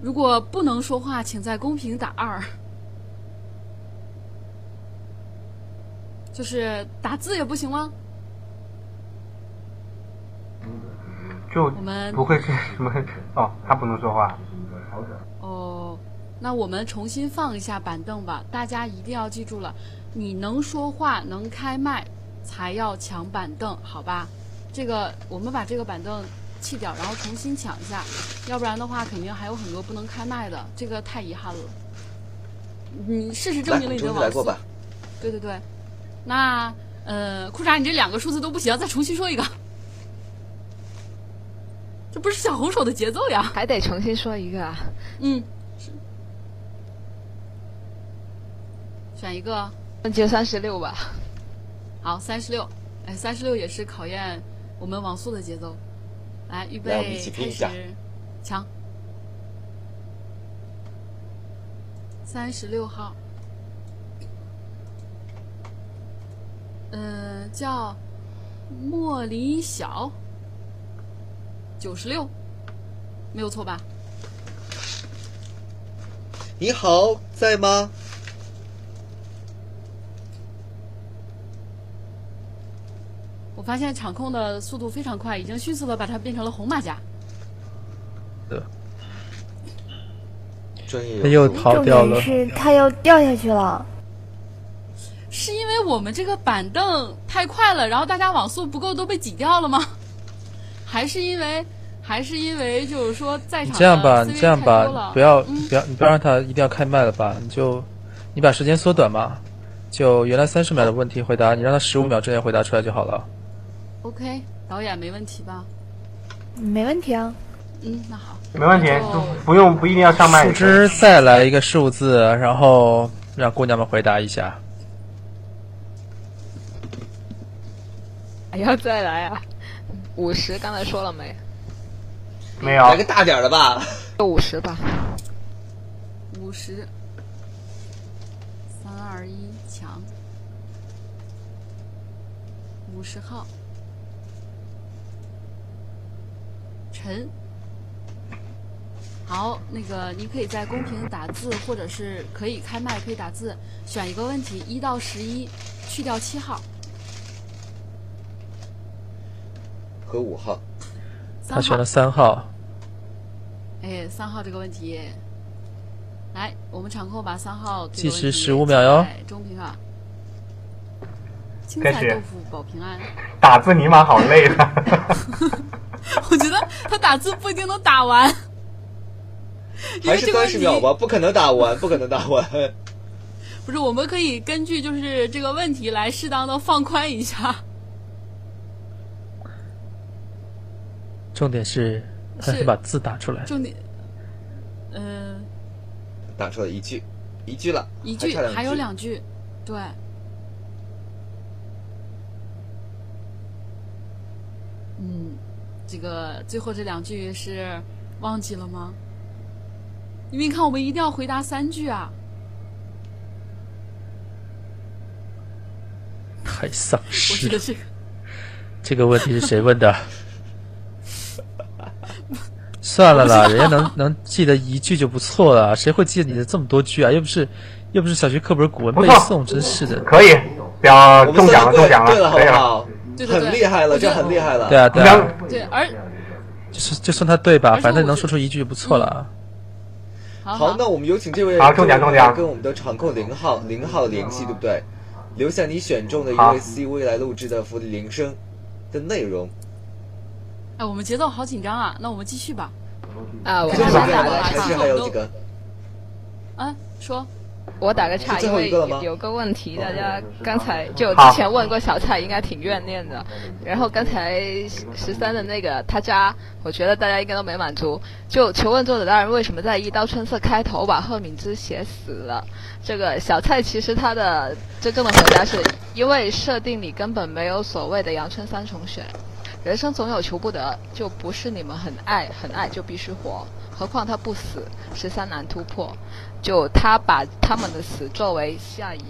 如果不能说话，请在公屏打二。就是打字也不行吗？就我们不会是什么哦，他不能说话。哦，那我们重新放一下板凳吧。大家一定要记住了，你能说话、能开麦，才要抢板凳，好吧？这个我们把这个板凳弃掉，然后重新抢一下，要不然的话，肯定还有很多不能开麦的，这个太遗憾了。你事实证，明了你的网速。。对对对，那呃，裤衩，你这两个数字都不行，再重新说一个。这不是小红手的节奏呀。还得重新说一个啊。嗯，是。选一个，那就三十六吧。好，三十六。哎，三十六也是考验我们网速的节奏。来，预备，我们一起拼开一下始，抢。三十六号，嗯、叫莫离晓，九十六，没有错吧？你好，在吗？我发现场控的速度非常快，已经迅速的把它变成了红马甲。专业他又素跑掉了。是他又掉下去了。是因为我们这个板凳太快了，然后大家网速不够都被挤掉了吗？还是因为，还是因为就是说在场这样吧，你这样吧不要嗯不要，你不要让他一定要开麦了吧？你就你把时间缩短嘛，就原来三十秒的问题回答，你让他十五秒之内回答出来就好了。OK，导演没问题吧？没问题啊，嗯，那好，没问题不用不一定要上麦树。枝再来一个数字，然后让姑娘们回答一下。还要再来啊？五十，刚才说了没？没有来个大点的吧。就五十吧。五十，三二一，抢，五十号，陈。好，那个你可以在公屏打字，或者是可以开麦，可以打字，选一个问题，一到十一，去掉七号，和五号，他选了。三号，哎，三号这个问题，来，我们场控把三号计时个问题15秒哟中屏啊。青开始菜豆腐保平安。打字尼玛好累啊！我觉得他打字不一定能打完，因还是为这个问题三十秒吧，不可能打完，不可能打完。不是，我们可以根据就是这个问题来适当的放宽一下。重点是是把字打出来。重点，呃，打出了一句，一句了，一句还有。两句，对。嗯，这个最后这两句是忘记了吗？因为你看，我们一定要回答三句啊。太丧我尸了！觉得这个这个问题是谁问的？算了啦，人家能能记得一句就不错了，谁会记得你的这么多句啊？又不是又不是小学课本古文背诵，真是的。可以，表中奖了，中奖了，对了，好可以了。不好？对对对很厉害了，这我觉得很厉害了。对啊，对啊，对，而就是就算他对吧，反正能说出一句就不错了啊。好好，那我们有请这位好中奖这位中奖跟我们的场控零号零号联系，对不对？留下你选中的一位 CV 来录制的福利铃声的内容。哎，我们节奏好紧张啊，那我们继续吧。啊，我就看是这样吗？看打个岔还是还有几个？啊，说我打个岔，因为有个问题，大家刚才就之前问过小蔡，应该挺怨念的。然后刚才十三的那个他家，我觉得大家应该都没满足。就求问作者大人，为什么在《一刀春色》开头把贺敏之写死了？这个小蔡其实他的真正的回答是因为设定里根本没有所谓的阳春三重选。人生总有求不得，就不是你们很爱很爱就必须活。何况他不死，十三难突破。就他把他们的死作为下一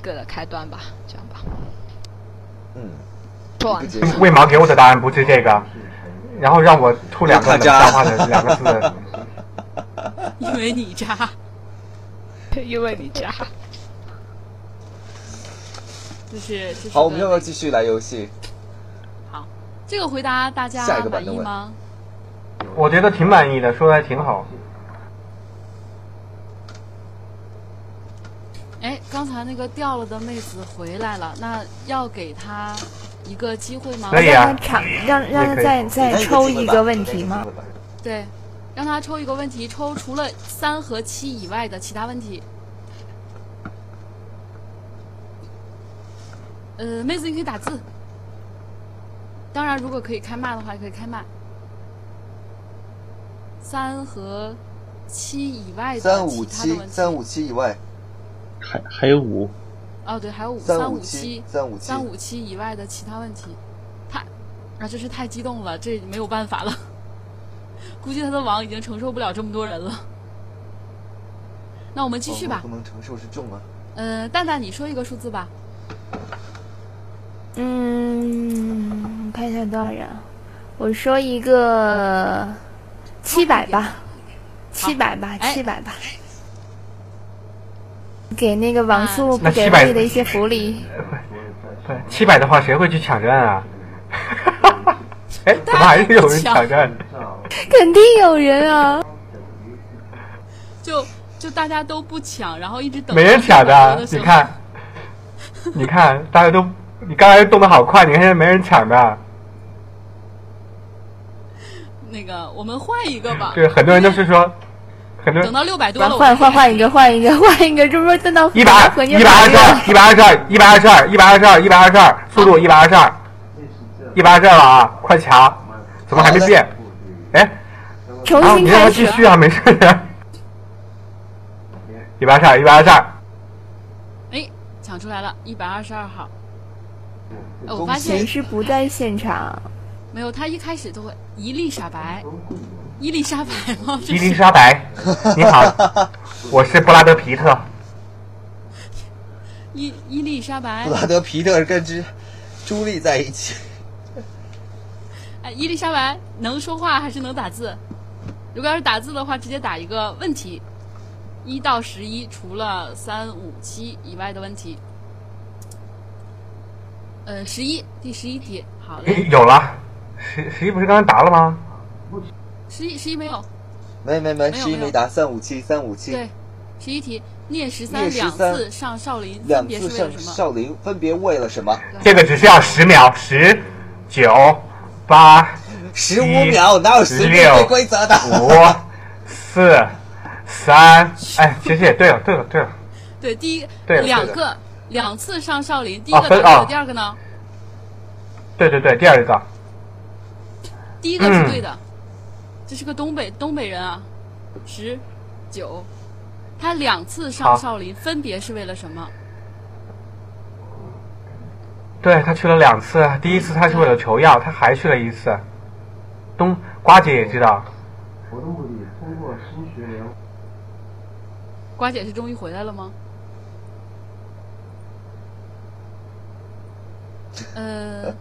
个的开端吧，这样吧。嗯，说完为毛给我的答案不是这个？然后让我吐两个冷笑话的两个字。因为你渣。因为你渣。就是就是好，我们要不要继续来游戏？好，这个回答大家满意吗？我觉得挺满意的，说的还挺好。哎，刚才那个掉了的妹子回来了，那要给她一个机会吗？可以啊让她尝，让让她再再抽一个问题吗？对，让她抽一个问题，抽除了三和七以外的其他问题。呃，妹子你可以打字，当然如果可以开麦的话，也可以开麦。三和七以外的三五七其他的问，题。三五七以外，还还有五，哦，对，还有五三五七，三五七三，五七以外的其他问题，太啊，真是太激动了，这没有办法了。估计他的网已经承受不了这么多人了。那我们继续吧哦不。能承受是重啊。呃，蛋蛋，你说一个数字吧。嗯，我看一下多少人啊，我说一个七百吧，七百吧，哎七百吧。给那个网速啊不给那700力的一些福利，对，七百的话谁会去抢占啊？哎，怎么还是有人抢占？肯定有人啊！就就大家都不抢，然后一直等。没人抢的，你看，你看，大家都，你刚才动的好快，你看现在没人抢的。那个，我们换一个吧。对，很多人都是说，等到六百多了，换换换一个，换一个，换一个，这不是等到一百二、一百二十二、一百二十二、一百二十二、一百二十二、一百二十二，速度一百二十二，一百二十二了啊！快抢！怎么还没变？哎，啊，重新你让他开始。继续啊，没事的。一百二十二，一百二十二，哎，抢出来了，一百二十二号。哎，我发现谁是不在现场？没有，他一开始都会一粒傻白，伊丽莎白吗？伊丽莎白，你好，我是布拉德皮特。伊伊丽莎白布，拉德皮特跟之朱莉在一起，哎，伊丽莎白能说话还是能打字？如果要是打字的话，直接打一个问题，一到十一，除了三五七以外的问题。呃，十一，第十一题，好嘞，诶有了，十十一不是刚才答了吗？十一十一没有，没没没，十一没答，三五七，三五七，对，十一题，聂十三两次上少林，两分别是次上为了什么？少林，分别为了什么？这个只需要十秒，十、九、八、十五秒，哪有随便六规则的？五、四、三，哎，其实也对了，对了，对了，对，第一对两个两次上少林，第一个答对了，哦第二个呢？对对对，第二个，第一个是嗯对的，这是个东北东北人啊，十九，他两次上少林，分别是为了什么？对他去了两次，第一次他是为了求药，他还去了一次。东瓜姐也知道，瓜姐是终于回来了吗？呃，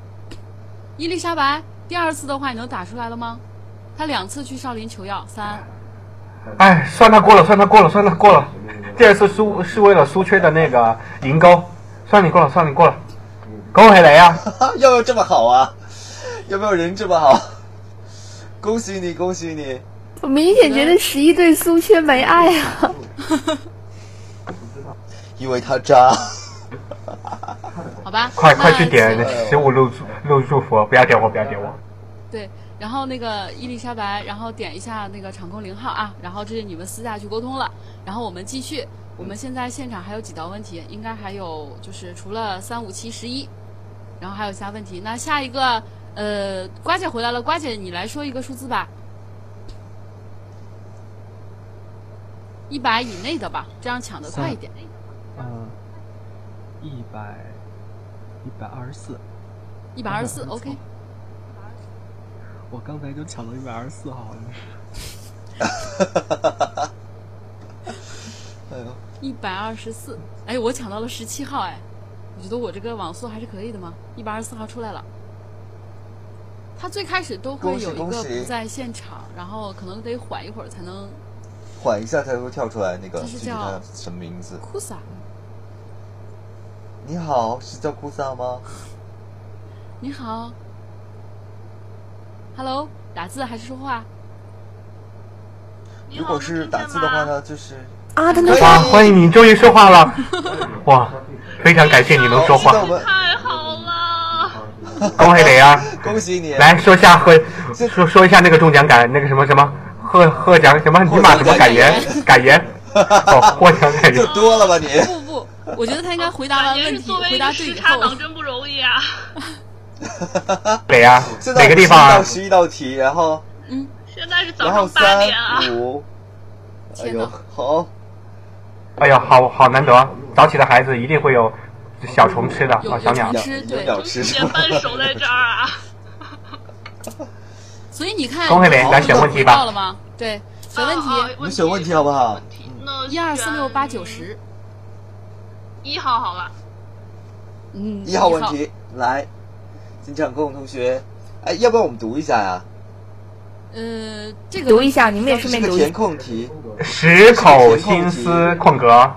伊丽莎白，第二次的话你能打出来了吗？他两次去少林求药，三哎，算他过了，算他过了，算他过了。第二次苏是为了苏缺的那个银钩，算你过了，算你过了。恭喜你啊！要不要这么好啊？有没有人这么好？恭喜你，恭喜你！我明显觉得十一对苏缺没爱啊！因为他渣。好吧？快快去点请十五路路祝福，不要点我，不要点我。对，然后那个伊丽莎白，然后点一下那个场控零号啊，然后这是你们私下去沟通了，然后我们继续。我们现在现场还有几道问题，应该还有就是除了三五七十一，然后还有其他问题。那下一个，呃，瓜姐回来了，瓜姐你来说一个数字吧，一百以内的吧，这样抢的快一点。嗯，一百一百二十四，一百二十四，OK。我刚才就抢到一百二十四号，好像是。哎呦，一百二十四，哎，我抢到了十七号，哎，我觉得我这个网速还是可以的吗，一百二十四号出来了。他最开始都会有一个不在现场，然后可能得缓一会儿才能缓一下才会跳出来那个这是叫什么名字。库萨，你好，是叫库萨吗？你好，Hello，打字还是说话？如果是打字的话呢，就是啊，他能可以哇，欢迎你终于说话了，哇，非常感谢你能说话太好了！恭喜你啊！恭喜你！来说下贺，说说一下那个中奖感，那个什么什么贺贺奖什么尼玛什么感言 感言，哦，获奖感就言，多了吧你？不不，我觉得他应该回答完问题，是作为一回答对以个时差后，党真不容易啊！哪呀？现在哪个地方啊？到十一道题，然后嗯现在是早上八点啊！五，哎呦，好，哎呀，好好难得，早起的孩子一定会有小虫吃的小鸟。吃对有鸟吃点半守在这儿啊！所以你看，恭喜你来选问题吧到了吗？对，选问题，啊啊你们选问题好不好一二四六八九十，一号好了。嗯，一号问题来，金场空同学，哎，要不要我们读一下呀？呃，这个读一下，你们也顺是个填便读一下。空题，十口心思空格，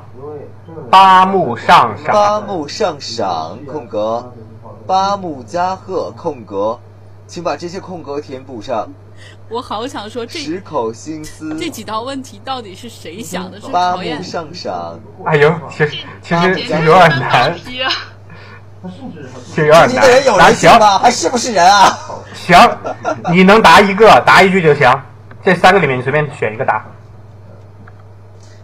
八目上赏八赏。目上赏空格，八目加贺空格，请把这些空格填补上。我好想说，这十口心思，这几道问题到底是谁想的？是八考验目上赏，哎呦，其实其实其实有点是难，题啊！其实有点你的人有难。行人性吗？还是不是人啊？行，你能答一个，答一句就行。这三个里面你随便选一个答。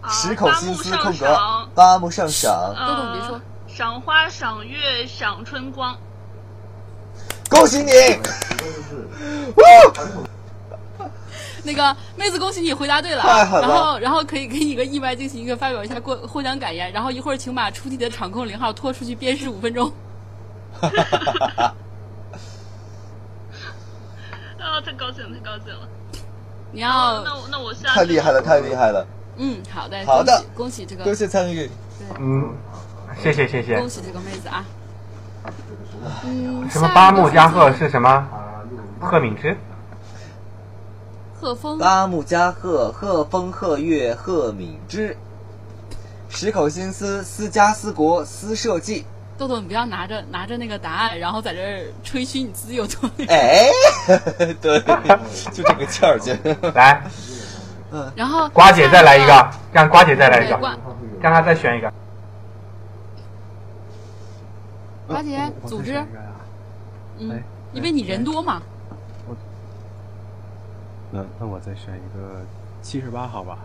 啊十口心思八目空格上赏，八目上赏，豆豆你别说呃赏花、赏月、赏春光。恭喜你！那个妹子，恭喜你回答对了了然后然后可以给你个意外惊喜，一个发表一下过获奖感言，然后一会儿请把出题的场控零号拖出去鞭尸五分钟。啊，太高兴了，太高兴了！你要那我那我下太厉害了，太厉害了！嗯，好的，好的恭喜这个多谢参与。嗯，谢谢谢谢恭。喜这个妹子啊。嗯，什么八木加贺是是什么？贺敏之。贺峰，八木加贺，贺风贺月贺敏之。十口心思，思家思国思社稷。豆豆，你不要拿着拿着那个答案，然后在这儿吹嘘你自己有多厉害。哎，对，就这个劲儿 劲。来，然后瓜姐再来一个，让瓜姐再来一个，让她再选一个。瓜姐组织嗯哎，因为你人多嘛。那那我再选一个七十八号吧。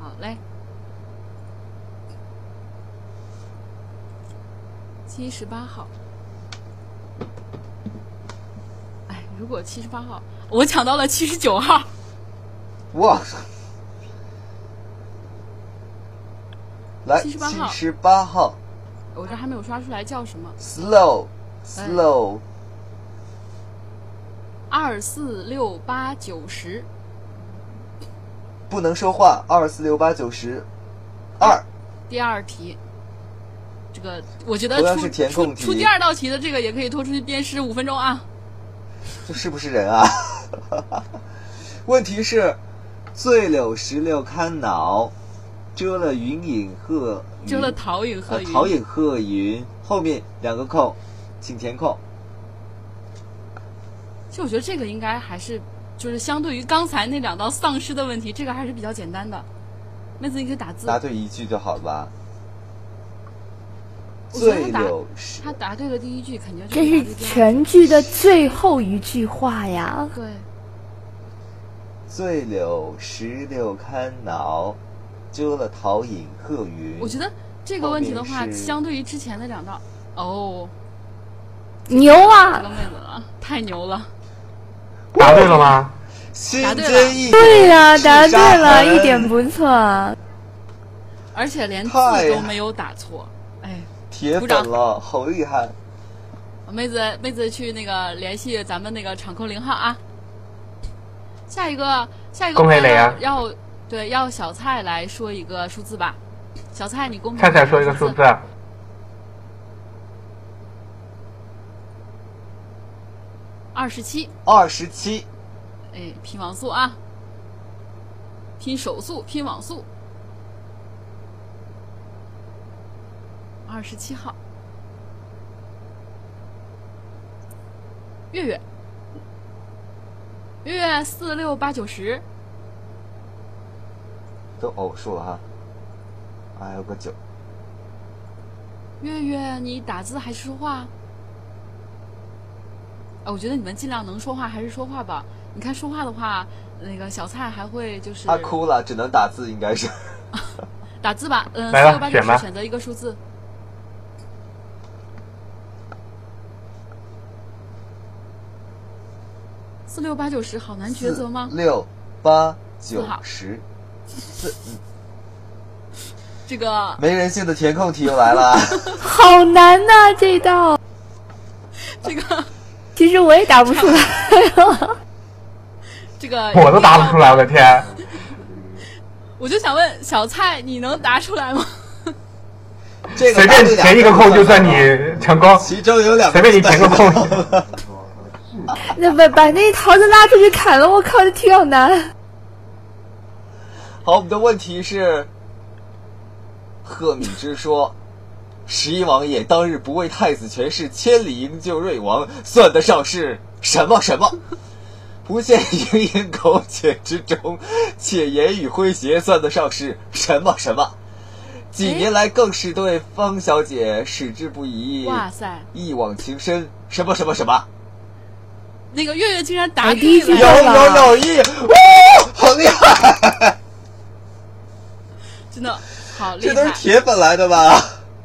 好嘞，七十八号。哎，如果七十八号，我抢到了七十九号。哇！来，78号七十八号我这还没有刷出来叫什么？，slow 哎 slow，二四六八九十。不能说话。二四六八九十二，第二题，这个我觉得出是填出出第二道题的这个也可以拖出去鞭尸五分钟啊。这是不是人啊？问题是，醉柳石榴堪恼，遮了云影鹤云，遮了桃影鹤云。呃桃影鹤云，后面两个空，请填空。其实我觉得这个应该还是就是相对于刚才那两道丧尸的问题，这个还是比较简单的。妹子，你可以打字。答对一句就好了吧？醉我觉得他答柳他答对了第一句，肯定就这是答对第二句全剧的最后一句话呀。对。醉柳石榴堪恼，遮了桃影鹤云。我觉得这个问题的话，相对于之前的两道，哦，牛啊个！妹子了，太牛了。答对了吗？心答对一对呀、点答对了，一点不错。而且连字都没有打错，哎，铁粉了，好厉害！妹子妹子去那个联系咱们那个场控零号啊。下一个下一个恭喜磊啊要要对要小蔡来说一个数字吧，小蔡你公布菜菜说一个数字。二十七，二十七，哎，拼网速啊，拼手速，拼网速。二十七号，月月，月月四六八九十，都偶数了哈，还有个九。月月，你打字还是说话？啊，我觉得你们尽量能说话还是说话吧。你看说话的话，那个小蔡还会就是他哭了，只能打字，应该是。打字吧，嗯，四六八九十，选择一个数字。四六八九十，好难抉择吗？六八九十，四这个没人性的填空题又来了啊。好难呐、这道。这个其实我也答不出来。这个，我都答不出来，我的天！我就想问小蔡，你能答出来吗？这个随便填一个空就算你成功，其中有两个随便你填个空。那把把那桃子拉出去砍了，我靠，这题好难。好，我们的问题是：贺敏之说，十一王爷当日不为太子权势，千里营救瑞王，算得上是什么什么？不陷营营苟且之中，且言语诙谐，算得上是什么什么？几年来更是对方小姐矢志不移，哇塞，一往情深，什么什么什么？那个月月竟然答哎第一对句有了，有有意，哇，好厉害！真的好厉害这都是。铁粉来的吧？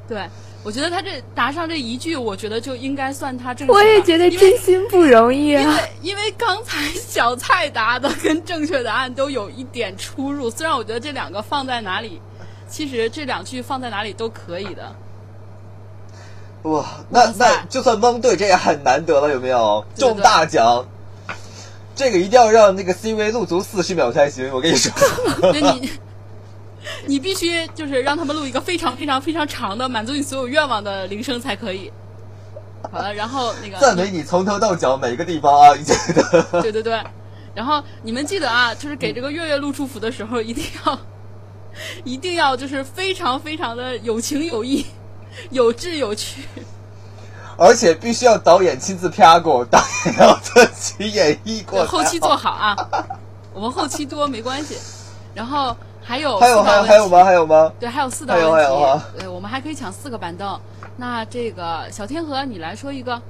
对，我觉得他这答上这一句，我觉得就应该算他正确吧。我也觉得真心不容易啊因啊。为因为刚才小蔡答的跟正确答案都有一点出入，虽然我觉得这两个放在哪里，其实这两句放在哪里都可以的。哇，那那就算蒙对，这也很难得了，有没有？中大奖，这个一定要让那个 CV 录足四十秒才行，我跟你说。就你，你必须就是让他们录一个非常非常非常长的，满足你所有愿望的铃声才可以。好了，然后那个赞美你从头到脚每个地方啊，你觉得？对对对，然后你们记得啊，就是给这个月月录祝福的时候，一定要，一定要就是非常非常的有情有义，有志有趣。而且必须要导演亲自啪过，导演要自己演绎过。后期做好啊，我们后期多没关系。然后还有还有还有吗？还有吗？对，还有四道还有问题还有啊，对，我们还可以抢四个板凳。那这个小天河，你来说一个，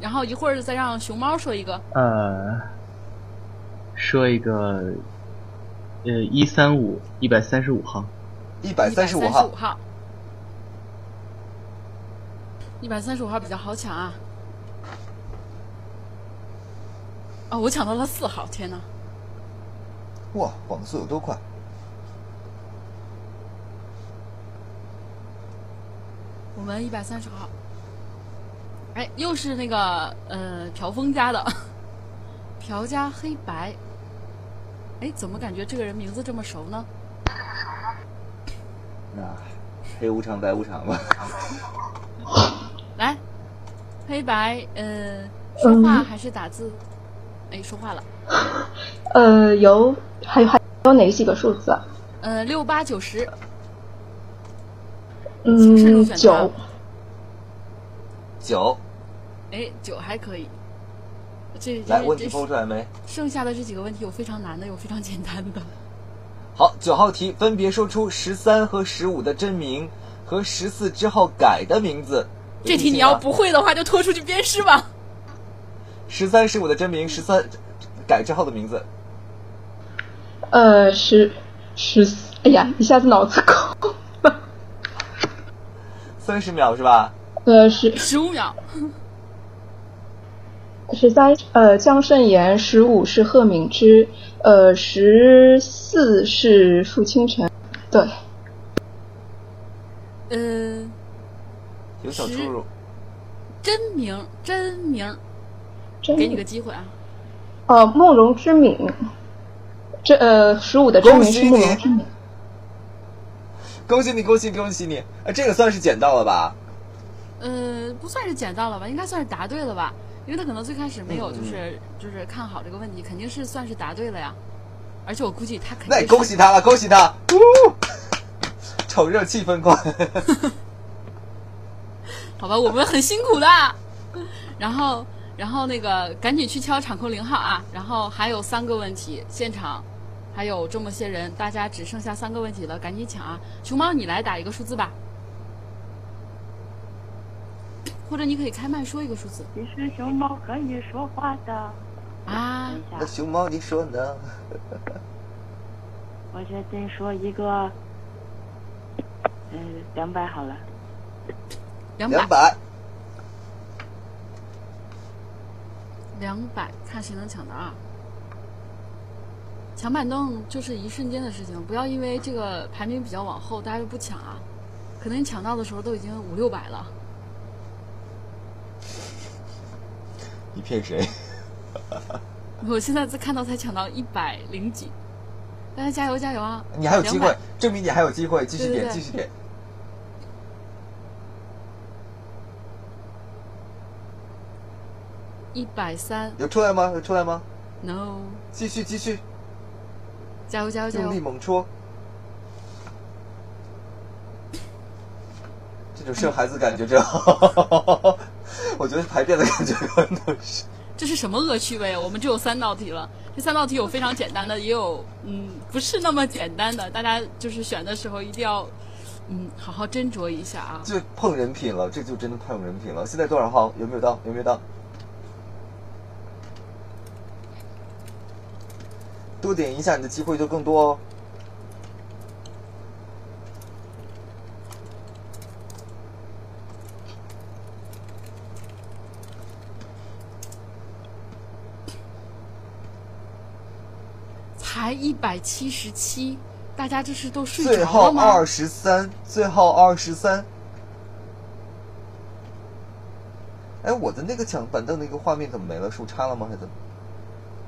然后一会儿再让熊猫说一个。呃，说一个，呃，一三五一百三十五号，一百三十五135号，号，一百三十五号比较好抢啊。哦，我抢到了四号，天哪！哇，网速有多快？我们一百三十号，哎，又是那个呃朴峰家的，朴家黑白。哎，怎么感觉这个人名字这么熟呢？那黑无常白无常吧。来，黑白，呃，说话还是打字？哎，说话了。呃，有还有还有哪几个数字啊？呃，六八九十，嗯，选九择。九，哎，九还可以。这来，问题抛出来没？剩下的这几个问题有非常难的，有非常简单的。好，九号题，分别说出十三和十五的真名和十四之后改的名字。这题你要不会的话，就拖出去鞭尸吧。十三、十五的真名，十三改之后的名字。呃，十十，哎呀，一下子脑子空。三十秒是吧？呃，十十五秒，十三，呃，江胜言，十五是贺敏之，呃，十四是傅清晨。对，呃，有小出入。真名真名，真给你个机会啊。呃，慕容之敏，这呃，十五的真名是慕容之敏。恭喜你，恭喜，恭喜你！哎，这个算是捡到了吧？呃，不算是捡到了吧，应该算是答对了吧？因为他可能最开始没有嗯就是、就是看好这个问题，肯定是算是答对了呀。而且我估计他肯定那也恭喜他了，恭喜他！呜，炒热气氛快。好吧，我们很辛苦的。然后，然后那个赶紧去敲场控零号啊！然后还有三个问题，现场还有这么些人，大家只剩下三个问题了，赶紧抢啊！熊猫，你来打一个数字吧，或者你可以开麦说一个数字你是熊猫可以说话的。啊那，熊猫，你说呢？我决定说一个，嗯，两百好了。两百，两百，两百，看谁能抢到啊！抢板凳就是一瞬间的事情，不要因为这个排名比较往后，大家就不抢啊。可能你抢到的时候都已经五六百了。你骗谁？我现在才看到才抢到一百零几，大家加油加油啊！你还有机会证明你还有机会，继续点，对对对继续点。一百三有出来吗？有出来吗？，no，继续，继续，加油加油加用力！猛戳。这种生孩子感觉真好，我觉得排便的感觉可能是。这是什么恶趣味啊？我们只有三道题了，这三道题有非常简单的，也有嗯不是那么简单的，大家就是选的时候一定要嗯好好斟酌一下啊。就碰人品了，这就真的碰人品了。现在多少号？有没有到？有没有到？多点一下，你的机会就更多哦。才一百七十七，大家这是都睡着了吗？后二十三，最后二十三。哎，我的那个抢板凳那个画面怎么没了？是我插了吗？还是怎么？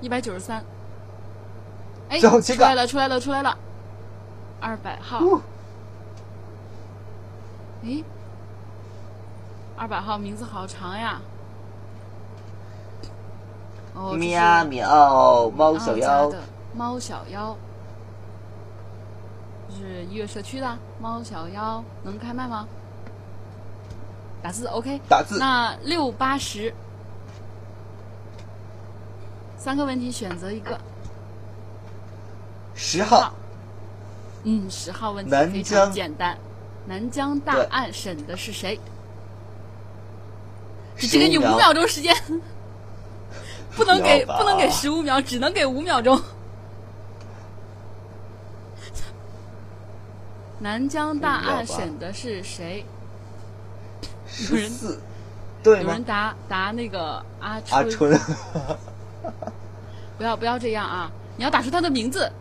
一百九十三。哎，最后七个出来了，出来了，出来了，二百号。呜诶，二百号名字好长呀。哦，这是喵喵，猫小妖猫小妖，就是一月社区的猫小妖，能开麦吗？打字 OK，打字。那六八十，三个问题选择一个。十号，嗯，十号问题非常简单，南疆大案审的是谁？只只给你15五秒。钟时间，不能给不能给十五秒，只能给五秒钟。南疆大案审的是谁？有人十四，有人？答答那个阿春，阿春，不要不要这样啊！你要打出他的名字，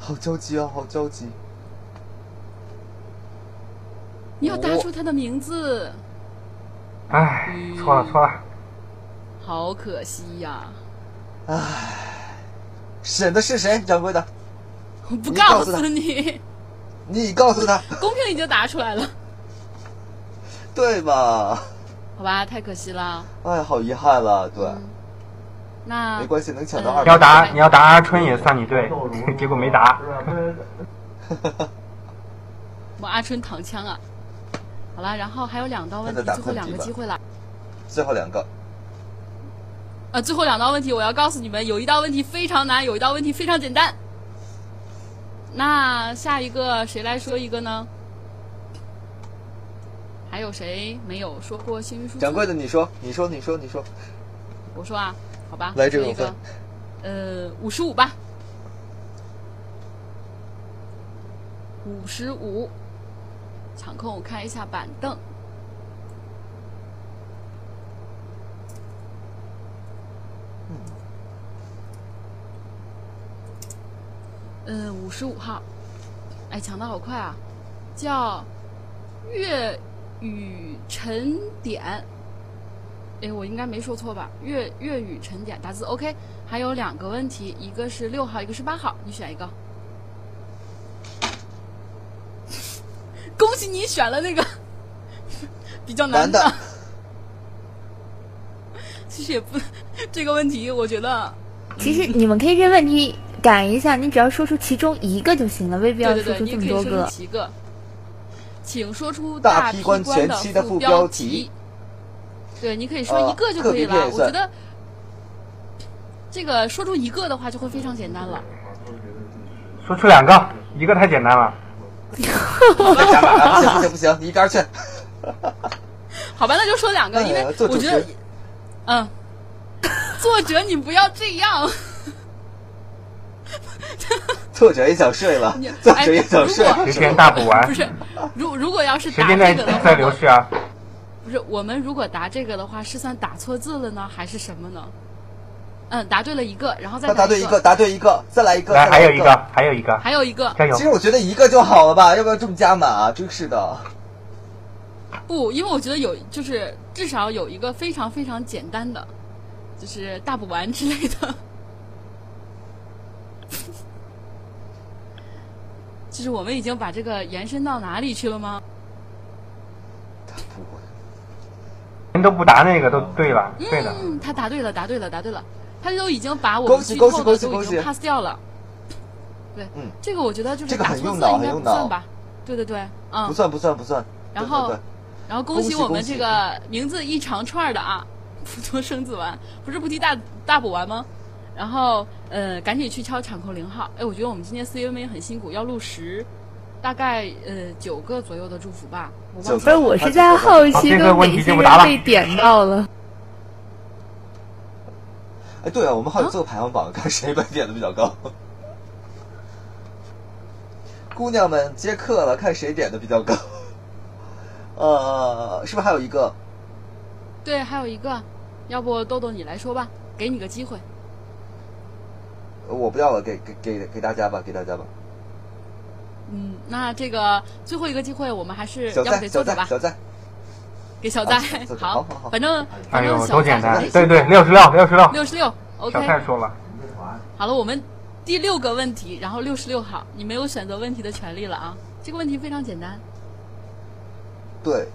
好焦急啊，好焦急。你要答出他的名字，哎，错了错了，好可惜呀！审的是谁？掌柜的，我不告诉你，你告诉他，公屏已经答出来了，对吧？好吧，太可惜了。哎，好遗憾了，对，嗯那没关系，能抢到呃二你要答你要答阿春也算你对，结果没答。我阿春躺枪啊！好了，然后还有两道问题，最后两个机会了。最后两个，呃，最后两道问题，我要告诉你们，有一道问题非常难，有一道问题非常简单。那下一个谁来说一个呢？还有谁没有说过幸运数字？掌柜的，你说，你说，你说，你说，我说啊，好吧，来这个，呃，五十五吧，五十五。场控，我看一下板凳。嗯，五十五号，哎，抢的好快啊！叫粤语晨点，哎，我应该没说错吧？粤粤语晨点打字 OK。还有两个问题，一个是六号，一个是八号，你选一个。恭喜你选了那个比较难男的 其实也不这个问题，我觉得其实你们可以这问题改一下，你只要说出其中一个就行了，未必要说出这么多个。请说出大批官前的期的副标标题。对，你可以说呃一个就可以了。我觉得这个说出一个的话就会非常简单了。说出两个，一个太简单了。再加码了，不行不行不行，你一边去。好吧，那就说两个，哎因为我觉得，嗯，作者你不要这样。作者也想睡了，作者 也想睡哎如果时间大补完不，是，如如果要是时间在答这个的在话，流逝啊。不是我们如果答这个的话，是算打错字了呢，还是什么呢？嗯，答对了一个，然后再他答对一一个，答对一个，再来一个，来，还有一个，还有一个，还有一个加油其！实我觉得一个就好了吧，要不要这么加码？真是的。不，因为我觉得有就是至少有一个非常非常简单的，就是大补丸之类的。就是我们已经把这个延伸到哪里去了吗？人都不答那个都对了，对的。嗯，他答对了，答对了，答对了，他都已经把我们剧透的都已经 pass 掉了。对，嗯这个我觉得就是这个打很用脑错字应该很用脑不算吧？对对对，嗯，不算不算不算。然后对对对然后恭喜我们这个名字一长串儿的啊，普陀生子丸不是菩提大大补丸吗？然后呃，赶紧去敲场控零号。哎，我觉得我们今天 C M A 很辛苦，要录十，大概呃九个左右的祝福吧。我忘记不是，了。我是在好好奇这个问都哪些题就不答了人被点到了。哎，对啊，我们好像做排行榜，看谁被点的比较高。姑娘们接客了，看谁点的比较高。呃，是不是还有一个？对，还有一个，要不豆豆你来说吧，给你个机会。我不要了，给给给给大家吧，给大家吧。嗯，那这个最后一个机会，我们还是要给作者吧，小赞，给小戴啊作。者好好好反正哎呦，反正小多简单！对对，六十六，六十六。六十六，OK 小。蔡说了，好了，我们第六个问题，然后六十六号，你没有选择问题的权利了啊。这个问题非常简单，对，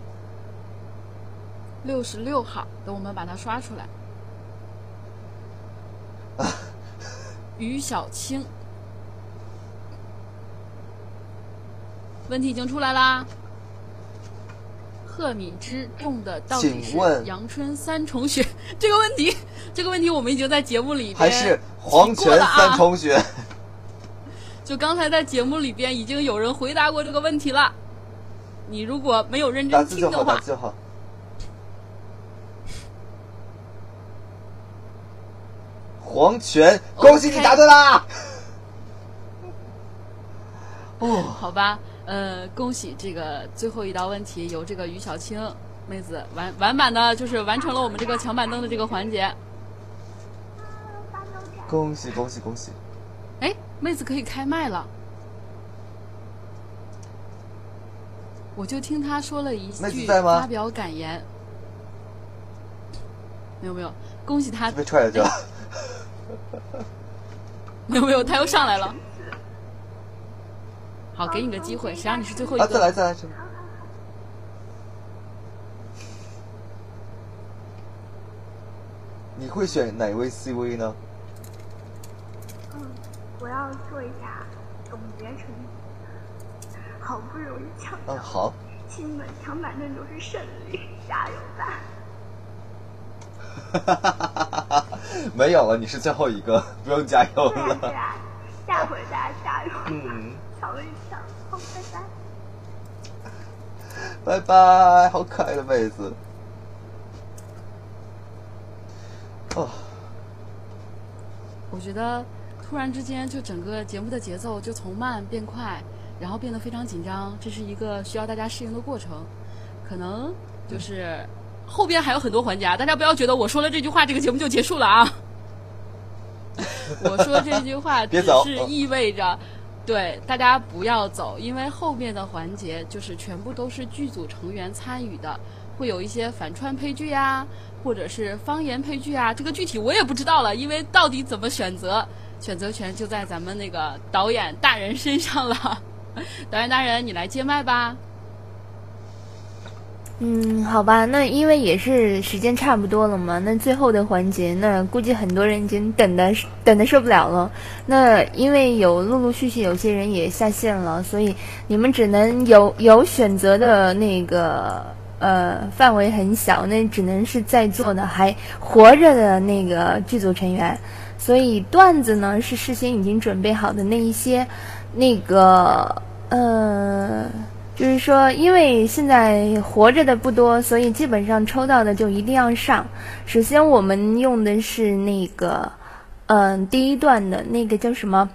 六十六号，等我们把它刷出来。于小青，问题已经出来啦。贺敏之种的到底是阳春三重雪？这个问题，这个问题我们已经在节目里边还是黄泉三重雪。就刚才在节目里边已经有人回答过这个问题了，你如果没有认打真听的话字，就好。黄泉，恭喜你答对啦！哦，好吧，呃，恭喜这个最后一道问题由这个于小青妹子完完满的，就是完成了我们这个抢板凳的这个环节。恭喜恭喜恭喜！哎，妹子可以开麦了。我就听她说了一句发表感言，没有没有，恭喜他被踹下去了。没有没有，他又上来了。好，给你个机会，谁让你是最后一啊，个？再来再来，这你会选哪位 CV 呢？嗯，我要做一下总结成绩。好不容易抢嗯，好。亲们，抢板凳就是胜利，加油吧！没有了，你是最后一个，不用加油了。啊，下回大家加油！嗯，抢一抢，好，拜拜。拜拜，好可爱的妹子。哦，我觉得突然之间，就整个节目的节奏就从慢变快，然后变得非常紧张，这是一个需要大家适应的过程。可能就是后边还有很多环节，啊，大家不要觉得我说了这句话，这个节目就结束了啊。我说这句话只是意味着，对大家不要走，因为后面的环节就是全部都是剧组成员参与的，会有一些反串配剧呀、或者是方言配剧啊，这个具体我也不知道了，因为到底怎么选择，选择权就在咱们那个导演大人身上了。导演大人，你来接麦吧。嗯，好吧，那因为也是时间差不多了嘛，那最后的环节，那估计很多人已经等的等的受不了了。那因为有陆陆续续有些人也下线了，所以你们只能有有选择的那个呃范围很小，那只能是在座的还活着的那个剧组成员。所以段子呢是事先已经准备好的那一些，那个呃。就是说，因为现在活着的不多，所以基本上抽到的就一定要上。首先，我们用的是那个，嗯，第一段的那个叫什么？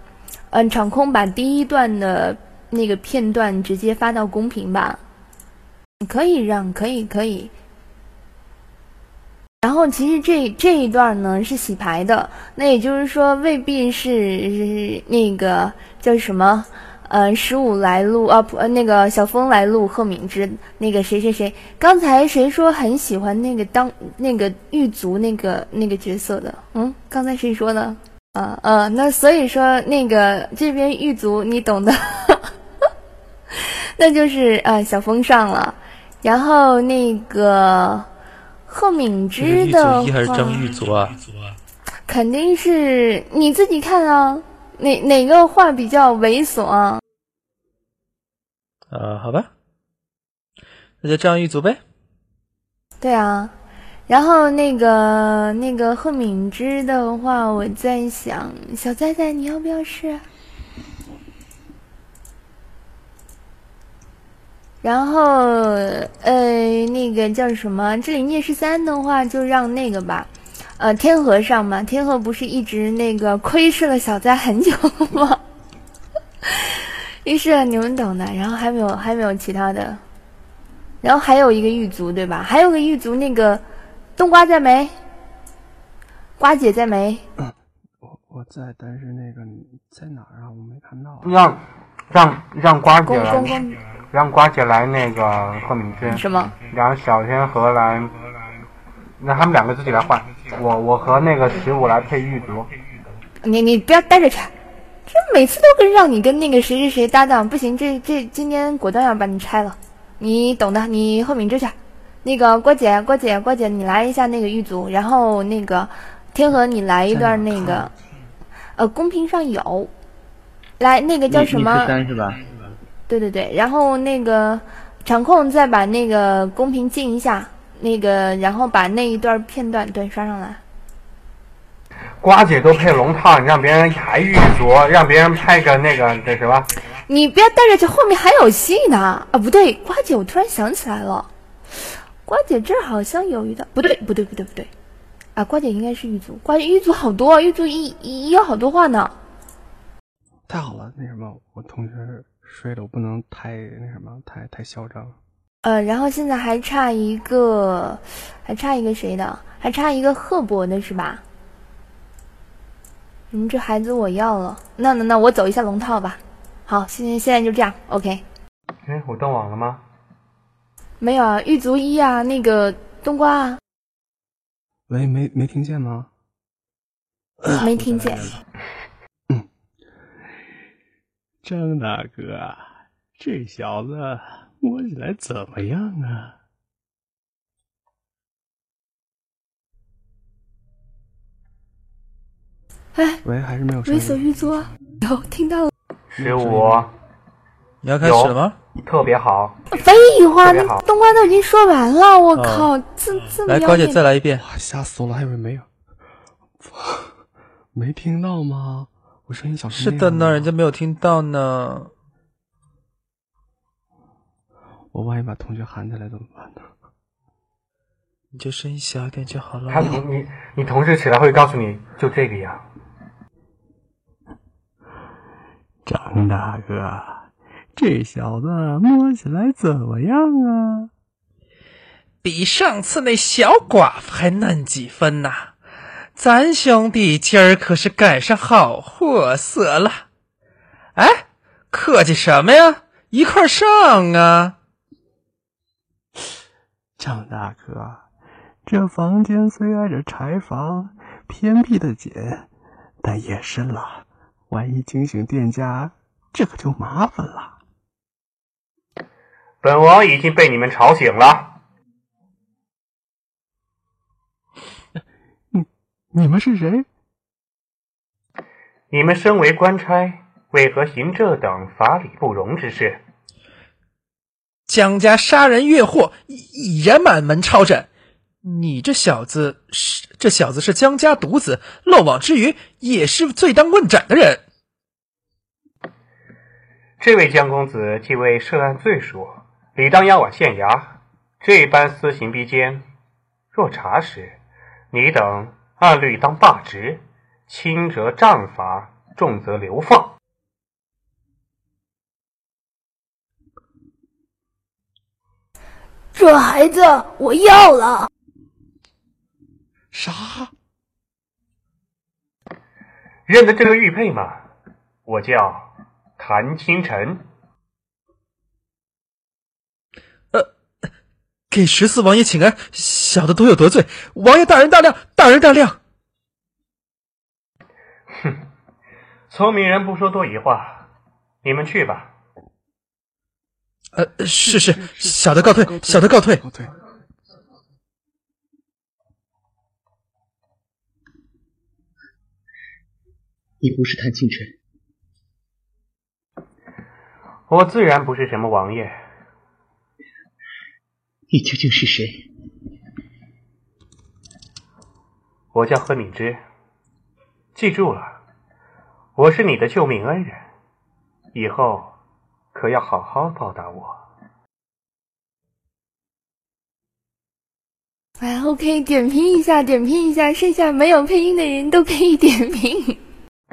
嗯，场控把第一段的那个片段直接发到公屏吧。可以让，可以，可以。然后，其实这这一段呢是洗牌的，那也就是说，未必是那个叫什么。嗯，十五来录啊，不，那个小峰来录贺敏之，那个谁谁谁，刚才谁说很喜欢那个当那个狱卒那个那个角色的？嗯，刚才谁说的？啊啊，那所以说那个这边狱卒你懂的，那就是呃小峰上了，然后那个贺敏之的话，还是张狱卒啊？肯定是你自己看啊，哪哪个话比较猥琐啊？呃，好吧，那就这样一组呗。对啊，然后那个那个贺敏之的话，我在想，小仔仔你要不要试？然后呃，那个叫什么？这里聂十三的话，就让那个吧，呃，天河上嘛，天河不是一直那个窥视了小灾很久吗？于是你们懂的，然后还没有还没有其他的，然后还有一个狱卒对吧？还有个狱卒，那个冬瓜在没？瓜姐在没？我我在，但是那个在哪儿啊？我没看到。让让让瓜姐来，让瓜姐来那个贺敏之。什么？让小天河来，让他们两个自己来换。我我和那个十五来配玉足。你你不要带着去。这每次都跟让你跟那个谁谁谁搭档，不行，这这今天果断要把你拆了，你懂的，你后敏之去。那个郭姐，郭姐，郭姐，你来一下那个狱卒，然后那个天河，你来一段那个，呃，公屏上有，来那个叫什么？三是吧？对对对，然后那个场控再把那个公屏静一下，那个然后把那一段片段对刷上来。瓜姐都配龙套，你让别人还玉卒，让别人拍个那个那什么？你不要带着去，后面还有戏呢。啊，不对，瓜姐，我突然想起来了，瓜姐这儿好像有一段，不对，不对，不对，不对，啊，瓜姐应该是玉卒，瓜姐狱卒好多，玉卒一一有好多话呢。太好了，那什么，我同学睡了，我不能太那什么，太太嚣张。呃，然后现在还差一个，还差一个谁的？还差一个赫伯的是吧？嗯，这孩子我要了。那那那我走一下龙套吧。好，现在现在就这样，OK。哎，我断网了吗？没有啊，玉足一啊，那个冬瓜啊。喂，没没听见吗？没听见。嗯，张大哥，这小子摸起来怎么样啊？哎，喂，还是没有为所欲作，有听到了。十五，你要开始了吗？特别好。废话，那冬瓜都已经说完了，我靠，这这么来，高姐再来一遍。吓死我了，还以为没有。没听到吗？我声音小。是的呢，人家没有听到呢。我万一把同学喊起来怎么办呢？你就声音小一点就好了。他同你，你同事起来会告诉你就这个样。张大哥，这小子摸起来怎么样啊？比上次那小寡妇还嫩几分呐！咱兄弟今儿可是赶上好货色了。哎，客气什么呀？一块上啊！张大哥，这房间虽挨着柴房，偏僻的紧，但夜深了，万一惊醒店家，这可就麻烦了。本王已经被你们吵醒了，你你们是谁？你们身为官差，为何行这等法理不容之事？江家杀人越货，已已然满门抄斩。你这小子是这小子是江家独子，漏网之鱼，也是罪当问斩的人。这位江公子既为涉案罪属，理当押往县衙。这般私刑逼奸，若查实，你等按律当罢职，轻则杖罚，重则流放。这孩子我要了。啥？认得这个玉佩吗？我叫谭清晨。呃，给十四王爷请安，小的多有得罪，王爷大人大量，大人大量。哼，聪明人不说多余话，你们去吧。呃，是是，小的告退，小的告退。告退。你不是谭清晨，我自然不是什么王爷。你究竟是谁？我叫何敏之，记住了，我是你的救命恩人，以后可要好好报答我。哎，OK，点评一下，点评一下，剩下没有配音的人都可以点评。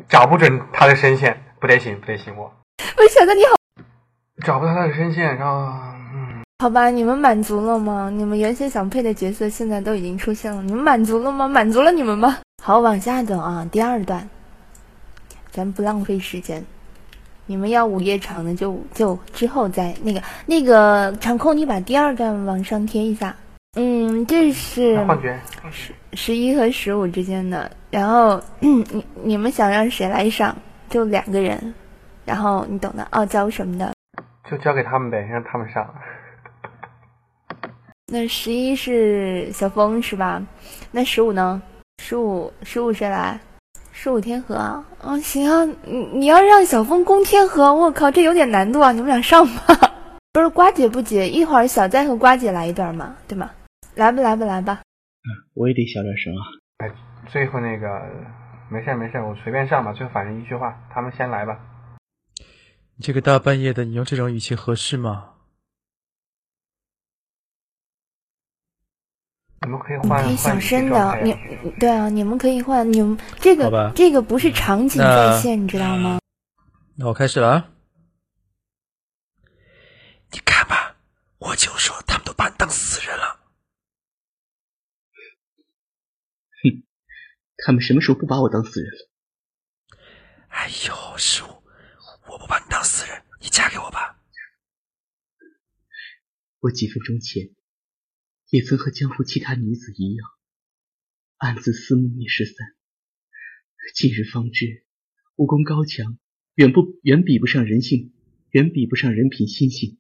找不准他的声线，不得行，不得行，我。我想到你好。找不到他的声线，然后，嗯。好吧，你们满足了吗？你们原先想配的角色现在都已经出现了，你们满足了吗？满足了你们吗？好，往下走啊，第二段，咱不浪费时间。你们要午夜场的就就之后再那个那个场控，你把第二段往上贴一下。嗯，这是十十一和十五之间的，然后你你们想让谁来上？就两个人，然后你懂的，傲娇什么的，就交给他们呗，让他们上。那十一是小峰是吧？那十五呢？十五十五谁来？十五天河啊？嗯，行啊，你你要让小峰攻天河，我靠，这有点难度啊！你们俩上吧。不是瓜姐不姐，一会儿小栽和瓜姐来一段嘛，对吗？来吧，来吧，来吧。嗯，我也得小点声啊。哎，最后那个，没事没事，我随便上吧。最后反正一句话，他们先来吧。你这个大半夜的，你用这种语气合适吗？你们可以换，可以小声的。你对啊，你们可以换。你们这个这个不是场景在线，你知道吗？那我开始了啊。你看吧，我就说他们都把你当死人了。哼，他们什么时候不把我当死人了？哎呦，十五，我不把你当死人，你嫁给我吧。我几分钟前也曾和江湖其他女子一样，暗自思慕聂十三。近日方知，武功高强，远不远比不上人性，远比不上人品心性。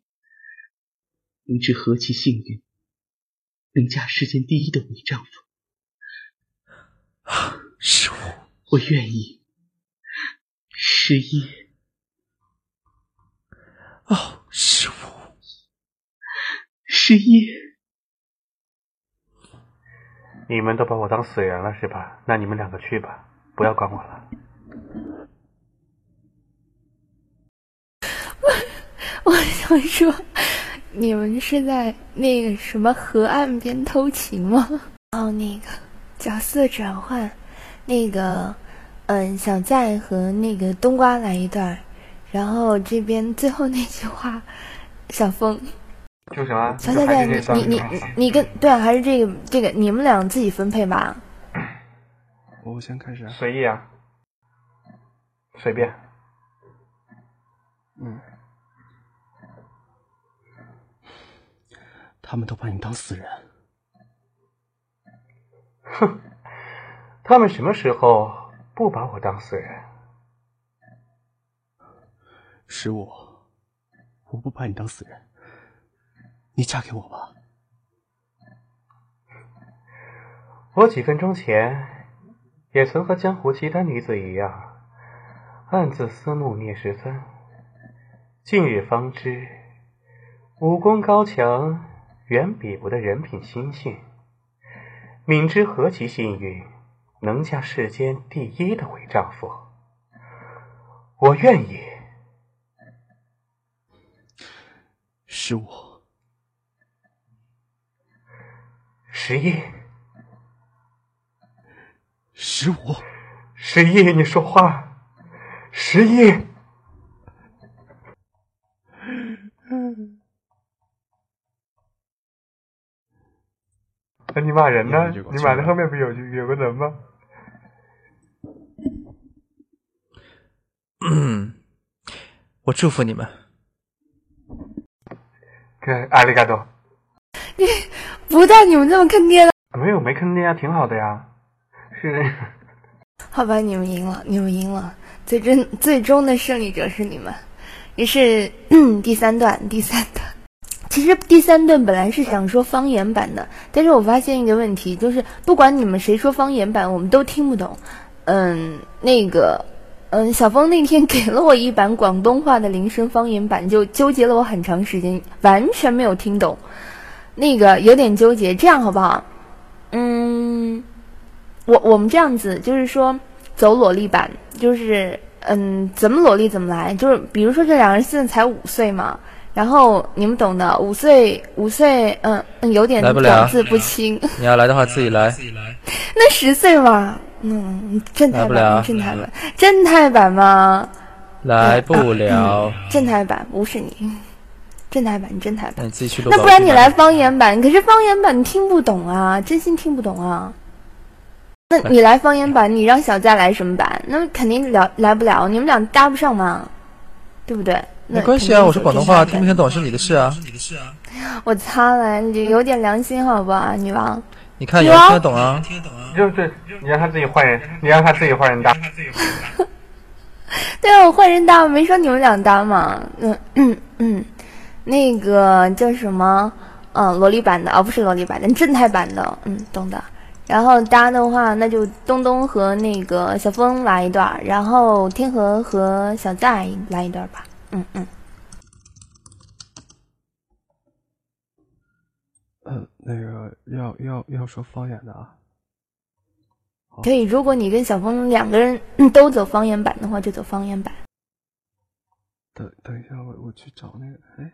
明知何其幸运，能嫁世间第一的伪丈夫。啊，十五，我愿意。十一，哦，十五，十一，你们都把我当死人了是吧？那你们两个去吧，不要管我了。我我想说。你们是在那个什么河岸边偷情吗？哦，那个角色转换，那个嗯，小在和那个冬瓜来一段，然后这边最后那句话，小峰，就什么？小在在，你你你你跟对啊，还是这个这个，你们俩自己分配吧。我先开始，啊随意啊，随便，嗯。他们都把你当死人，哼！他们什么时候不把我当死人？十五，我不把你当死人，你嫁给我吧。我几分钟前也曾和江湖其他女子一样，暗自思慕聂十三。近日方知，武功高强，远比不得人品心性。敏之何其幸运，能嫁世间第一的伪丈夫。我愿意。是我，十一，十五，十一，你说话，十一。那你骂人呢？你骂的后面不有有个人吗？嗯，我祝福你们。跟阿里嘎多。你不带你们这么坑爹的。没有，没坑爹啊，挺好的呀。是。好吧，你们赢了，你们赢了。最终最终的胜利者是你们，也是第三段，第三段。其实第三段本来是想说方言版的，但是我发现一个问题，就是不管你们谁说方言版，我们都听不懂。嗯，那个，嗯，小峰那天给了我一版广东话的铃声方言版，就纠结了我很长时间，完全没有听懂。那个有点纠结，这样好不好？嗯，我我们这样子就是说走萝莉版，就是嗯，怎么萝莉怎么来，就是比如说这两个人现在才五岁嘛。然后你们懂的，五岁五岁，嗯嗯，有点咬字不清。你要来的话，自己来。那十岁嘛，嗯，正太版，正太版，正太版吗？来不了。正太版不是你，正太版，正太版。你自己去录。那不然你来方言版？可是方言版你听不懂啊，真心听不懂啊。那你来方言版，你让小佳来什么版？那肯定聊来不了，你们俩搭不上嘛，对不对？没关系啊，我说广东话，听不听懂是你的事啊。我擦了，你有点良心好不好，女王？你看有听得懂啊？就是你让他自己换人，你让他自己换人搭。对啊，我换人搭，我没说你们俩搭嘛。嗯嗯嗯，那个叫什么？嗯，萝莉版的哦，不是萝莉版的，正太版的。嗯，懂的。然后搭的话，那就东东和那个小峰来一段，然后天河和小在来一段吧。嗯嗯，嗯，那个要要要说方言的啊，可以。如果你跟小峰两个人都走方言版的话，就走方言版。等等一下，我我去找那个，哎，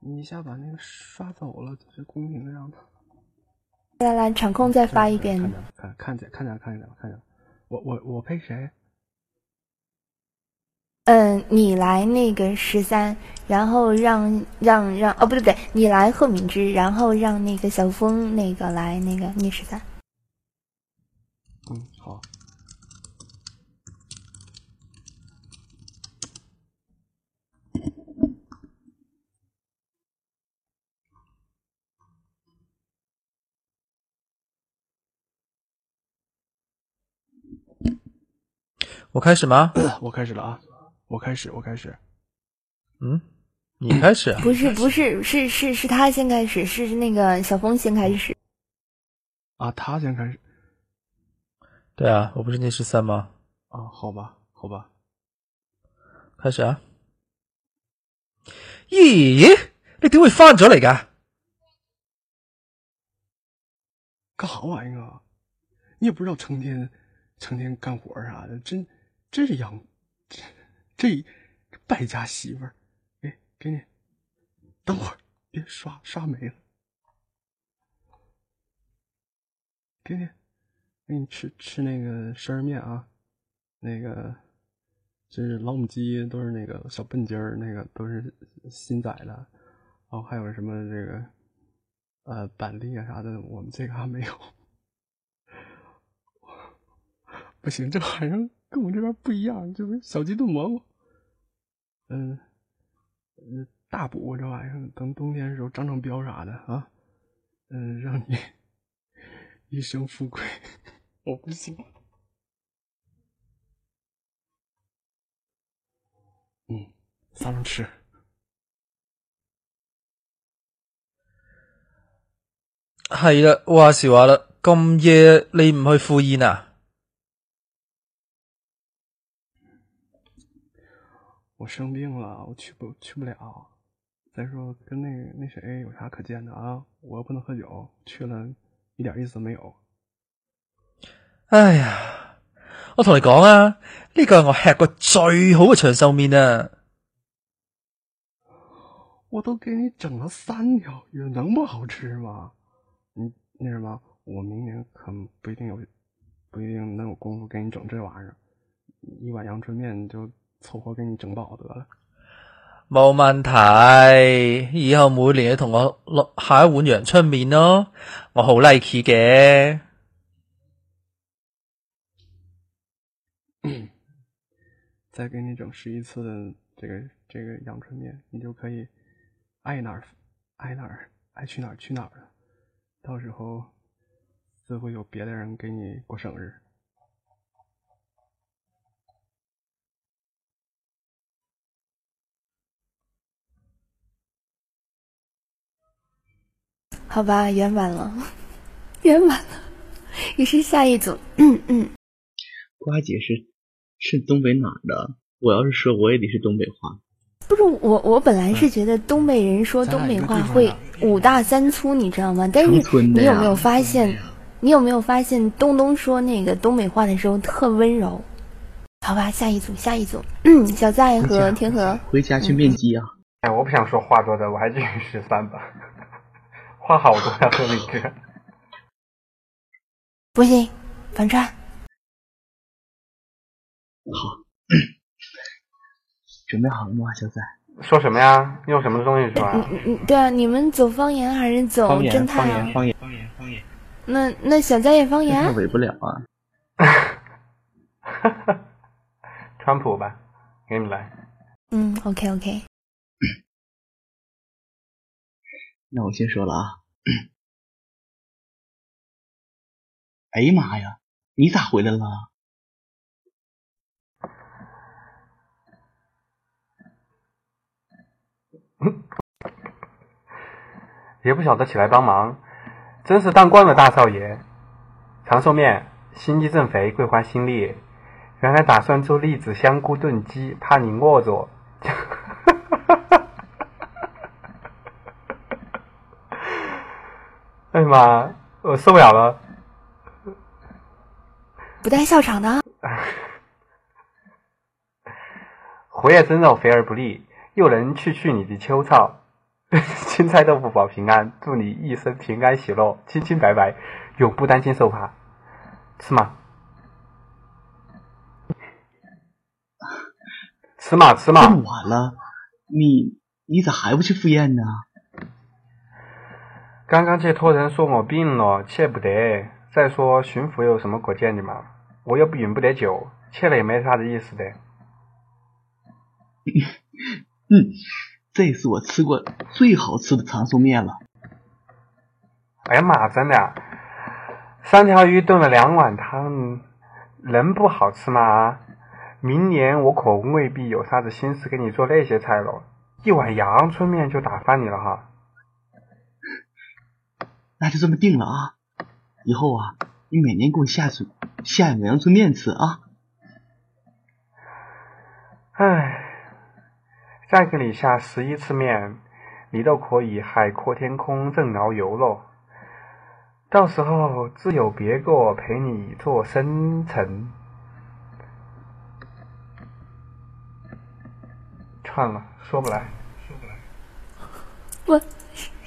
你一下把那个刷走了，这是公屏的来。来来，场控再发一遍。看看见看见看见了看见了，我我我配谁？嗯，你来那个十三，然后让让让哦，不对不对，你来贺敏之，然后让那个小峰那个来那个聂十三。嗯，好。我开始吗？我开始了啊。我开始，我开始。嗯，你开始？不是，不是，是是是他先开始，是那个小峰先开始。啊，他先开始。对啊，我不是那十三吗？啊，好吧，好吧。开始啊！咦，你点会翻咗嚟噶？干啥玩意儿啊？你也不知道成天成天干活啥的，真这是养。这败家媳妇儿，哎，给你，等会儿别刷刷没了，给你，给你吃吃那个生日面啊，那个这是老母鸡，都是那个小笨鸡儿，那个都是新宰的，然后还有什么这个呃板栗啊啥的，我们这个还没有，不行，这玩意儿跟我这边不一样，就是小鸡炖蘑菇。嗯，嗯，大补这玩意儿，等冬天的时候长长膘啥的啊，嗯，让你 一生富贵。我不行。嗯，啥能吃？系啦，话时话啦，咁夜你唔去赴宴啊？我生病了，我去不去不了。再说跟那那谁有啥可见的啊？我又不能喝酒，去了一点意思都没有。哎呀，我同你讲啊，呢個係我吃过最好嘅长寿面啊！我都给你整了三条鱼，能不好吃吗？你那什么，我明年可不一定有，不一定能有功夫给你整这玩意儿。一碗阳春面就凑合给你整饱得了。冇問題，以後每年你同我落下一碗陽春面咯，我好 like 嘅。再给你整十一次的这个这个阳春面，你就可以爱哪儿爱哪儿爱去哪儿去哪儿了。到时候自会有别的人给你过生日。好吧，圆满了，圆满了，也是下一组。嗯嗯，瓜姐是是东北哪儿的？我要是说，我也得是东北话。不是我，我本来是觉得东北人说东北话会五大三粗，你知道吗？但是你有没有发现？你有没有发现东东说那个东北话的时候特温柔？好吧，下一组，下一组。嗯，小在和天河回家去面基啊！哎，我不想说话多的，我还继续十三吧。话好多呀，贺敏之。不行，反串。好，准备好了吗，小仔？说什么呀？用什么东西说啊？嗯嗯，对啊，你们走方言还是走侦探啊？方言，方言，方言，方言。那那小仔也方言？伪不了啊。川普吧，给你们来。嗯，OK OK。那我先说了啊。哎呀妈呀，你咋回来了？也不晓得起来帮忙，真是当惯了大少爷。长寿面，心肌正肥，桂花心力。原来打算做栗子香菇炖鸡，怕你饿着。哎呀妈，我受不了了。不带笑场 的。活叶蒸肉，肥而不腻，又能去去你的秋燥。青菜豆腐保平安，祝你一生平安喜乐，清清白白，永不担惊受怕。吃吗？吃嘛吃嘛。这么晚了，你你咋还不去赴宴呢？刚刚去托人说我病了，去不得。再说巡抚有什么可见的嘛？我又不饮不得酒，去了也没啥子意思的。嗯，这是我吃过最好吃的长寿面了。哎呀妈，真的，三条鱼炖了两碗汤，能不好吃吗？明年我可未必有啥子心思给你做那些菜了，一碗阳春面就打发你了哈。那就这么定了啊！以后啊，你每年给我下水下一碗阳春面吃啊！唉，再给你下十一次面，你都可以海阔天空任遨游了。到时候自有别个陪你做生辰。串了，说不来，说不来。我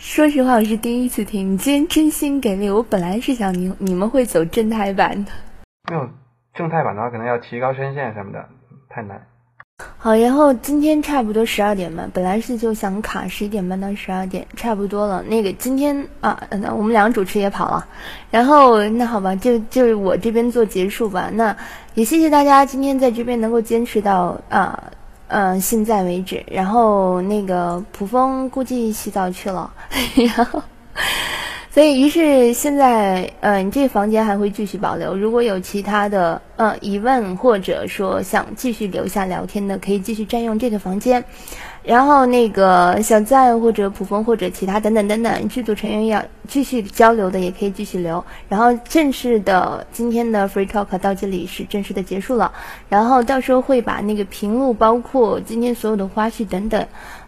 说实话，我是第一次听。你今天真心给力，我本来是想你你们会走正太版的。没有正太版的话，可能要提高声线什么的，太难。好，然后今天差不多十二点半，本来是就想卡十一点半到十二点，差不多了。那个今天啊，那我们两个主持也跑了，然后那好吧，就就是我这边做结束吧。那也谢谢大家今天在这边能够坚持到啊。嗯，现在为止，然后那个普风估计洗澡去了，然后所以，于是现在，嗯、你这个房间还会继续保留。如果有其他的呃疑问，或者说想继续留下聊天的，可以继续占用这个房间。然后那个小赞或者普风或者其他等等等等剧组成员要继续交流的，也可以继续留。然后正式的今天的 free talk 到这里是正式的结束了。然后到时候会把那个屏幕，包括今天所有的花絮等等。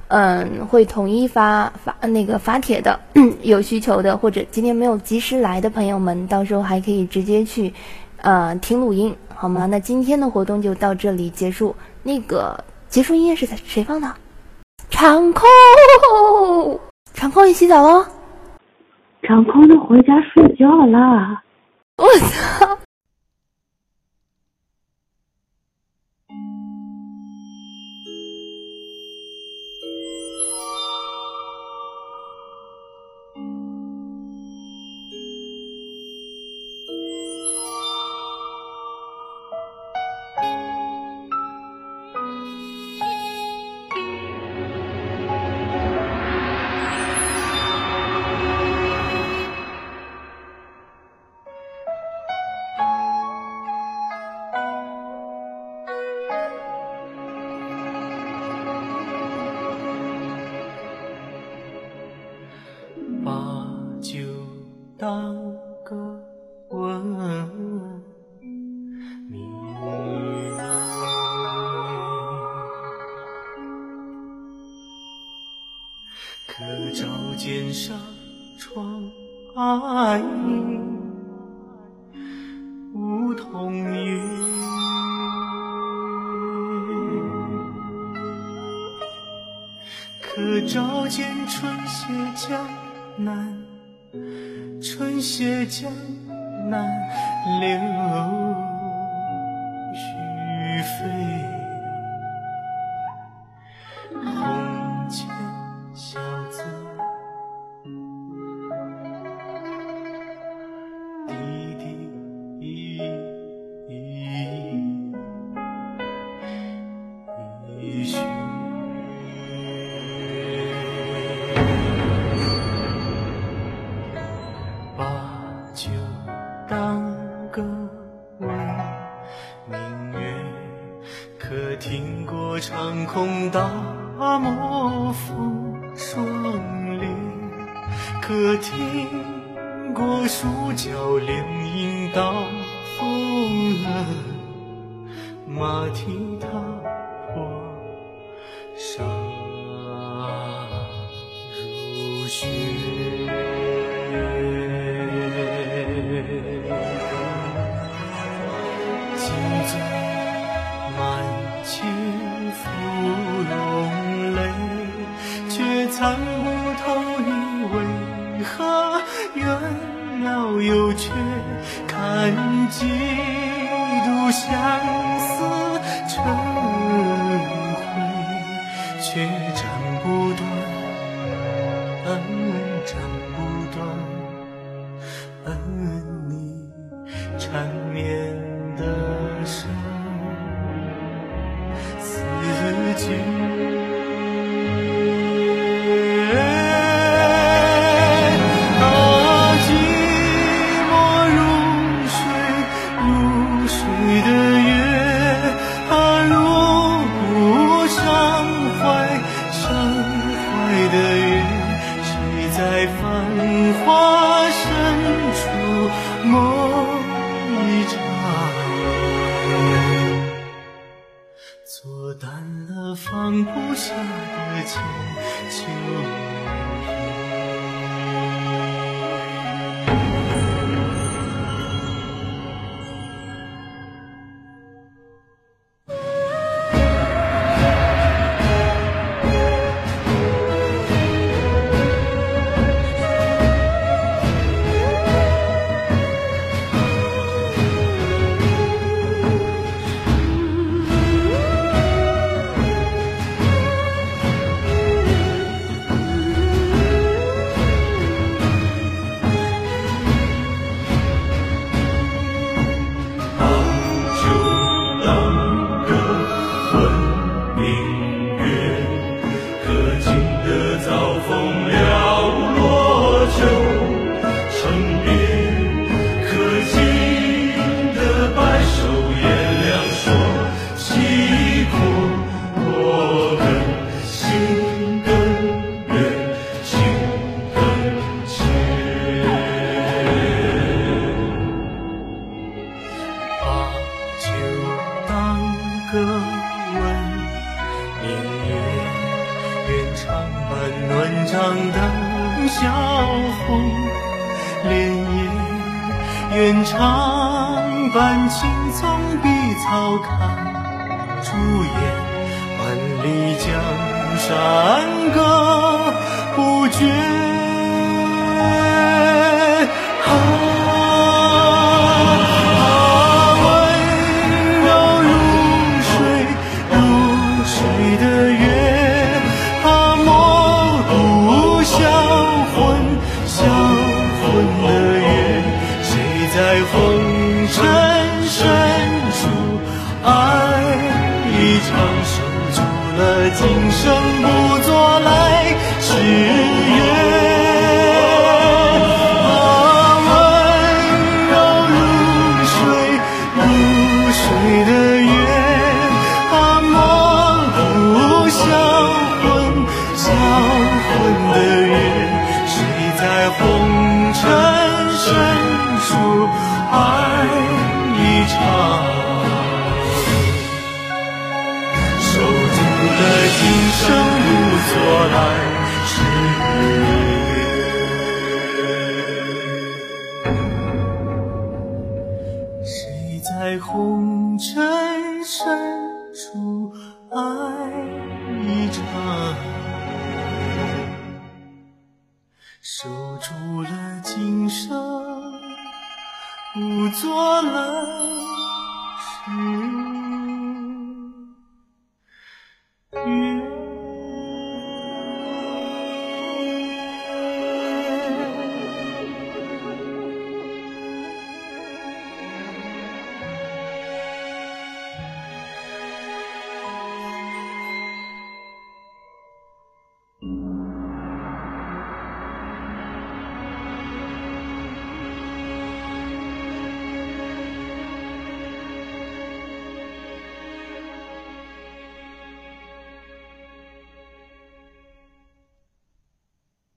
嗯，会统一发发那个发帖的，有需求的或者今天没有及时来的朋友们，到时候还可以直接去，呃，听录音，好吗？那今天的活动就到这里结束。那个结束音乐是谁放的？场控，场控，你洗澡了？场控都回家睡觉了。我操！做淡了放不下的千秋